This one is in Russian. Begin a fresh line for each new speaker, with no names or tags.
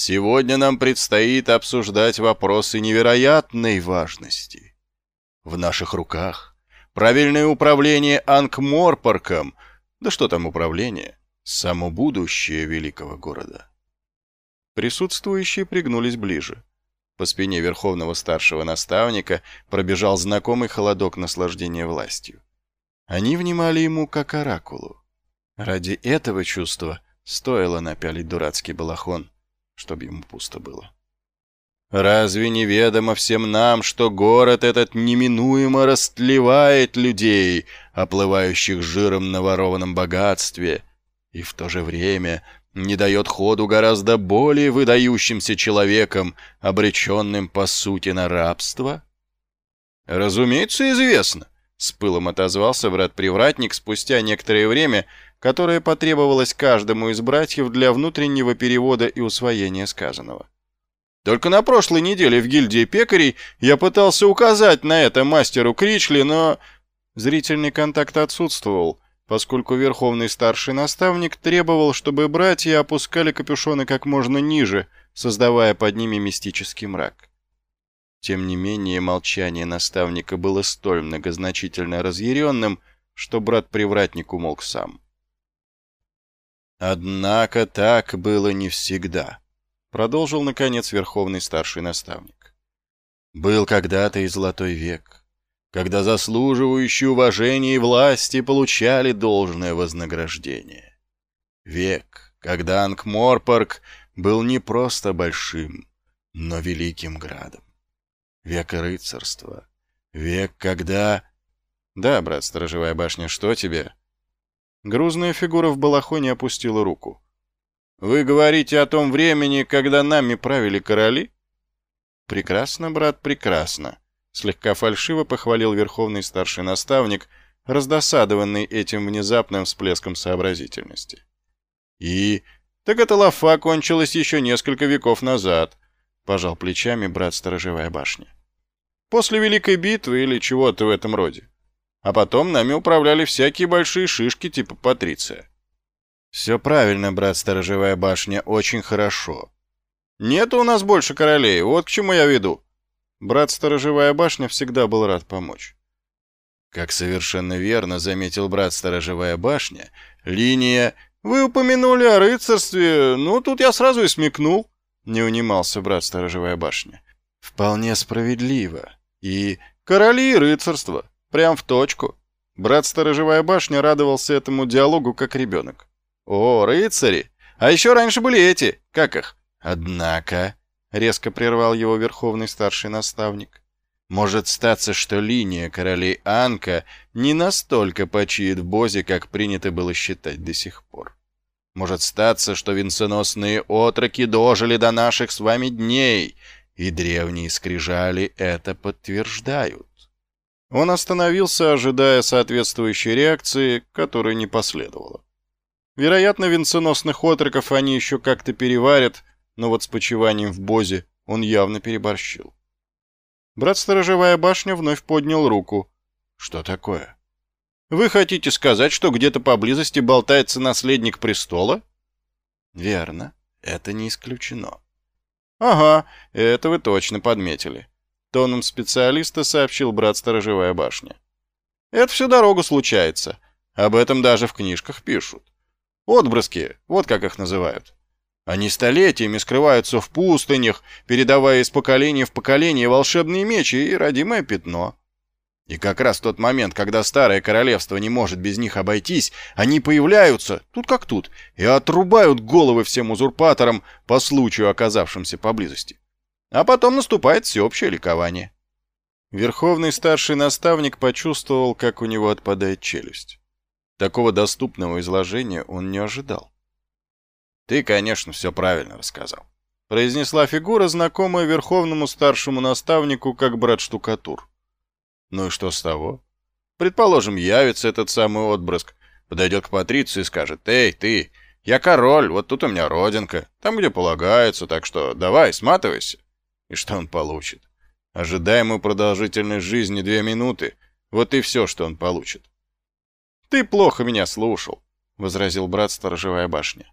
Сегодня нам предстоит обсуждать вопросы невероятной важности. В наших руках правильное управление Анкморпарком, да что там управление, само будущее великого города. Присутствующие пригнулись ближе. По спине верховного старшего наставника пробежал знакомый холодок наслаждения властью. Они внимали ему как оракулу. Ради этого чувства стоило напялить дурацкий балахон, чтобы ему пусто было. Разве неведомо всем нам, что город этот неминуемо растлевает людей, оплывающих жиром на ворованном богатстве, и в то же время не дает ходу гораздо более выдающимся человекам, обреченным по сути на рабство? Разумеется, известно, с пылом отозвался брат-привратник спустя некоторое время, которое потребовалось каждому из братьев для внутреннего перевода и усвоения сказанного. Только на прошлой неделе в гильдии пекарей я пытался указать на это мастеру Кричли, но зрительный контакт отсутствовал, поскольку верховный старший наставник требовал, чтобы братья опускали капюшоны как можно ниже, создавая под ними мистический мрак. Тем не менее, молчание наставника было столь многозначительно разъяренным, что брат-привратник умолк сам. Однако так было не всегда. Продолжил, наконец, верховный старший наставник. Был когда-то и золотой век, когда заслуживающие уважения и власти получали должное вознаграждение. Век, когда Ангморпорг был не просто большим, но великим градом. Век рыцарства. Век, когда... Да, брат, сторожевая башня, что тебе? Грузная фигура в балахоне опустила руку. Вы говорите о том времени, когда нами правили короли? Прекрасно, брат, прекрасно. Слегка фальшиво похвалил верховный старший наставник, раздосадованный этим внезапным всплеском сообразительности. И... Так эта лафа кончилась еще несколько веков назад, пожал плечами брат сторожевая башня. После Великой битвы или чего-то в этом роде. А потом нами управляли всякие большие шишки типа Патриция. «Все правильно, брат Сторожевая башня, очень хорошо». «Нет у нас больше королей, вот к чему я веду». Брат Сторожевая башня всегда был рад помочь. Как совершенно верно заметил брат Сторожевая башня, линия «Вы упомянули о рыцарстве, ну тут я сразу и смекнул», — не унимался брат Сторожевая башня. «Вполне справедливо. И короли и рыцарство. Прям в точку». Брат Сторожевая башня радовался этому диалогу как ребенок. «О, рыцари! А еще раньше были эти, как их?» «Однако», — резко прервал его верховный старший наставник, «может статься, что линия королей Анка не настолько почиет в Бозе, как принято было считать до сих пор. Может статься, что венценосные отроки дожили до наших с вами дней, и древние скрижали это подтверждают». Он остановился, ожидая соответствующей реакции, которой не последовало. Вероятно, венценосных отроков они еще как-то переварят, но вот с почиванием в Бозе он явно переборщил. Брат-сторожевая башня вновь поднял руку. «Что такое?» «Вы хотите сказать, что где-то поблизости болтается наследник престола?» «Верно, это не исключено». «Ага, это вы точно подметили», — тоном специалиста сообщил брат-сторожевая башня. «Это всю дорогу случается. Об этом даже в книжках пишут. Отбрыски, вот как их называют. Они столетиями скрываются в пустынях, передавая из поколения в поколение волшебные мечи и родимое пятно. И как раз в тот момент, когда старое королевство не может без них обойтись, они появляются, тут как тут, и отрубают головы всем узурпаторам по случаю оказавшимся поблизости. А потом наступает всеобщее ликование. Верховный старший наставник почувствовал, как у него отпадает челюсть. Такого доступного изложения он не ожидал. «Ты, конечно, все правильно рассказал», — произнесла фигура, знакомая верховному старшему наставнику как брат-штукатур. «Ну и что с того? Предположим, явится этот самый отброск, подойдет к Патрицию и скажет, «Эй, ты, я король, вот тут у меня родинка, там, где полагается, так что давай, сматывайся». И что он получит? Ожидаемую продолжительность жизни две минуты, вот и все, что он получит. «Ты плохо меня слушал», — возразил брат сторожевая башня.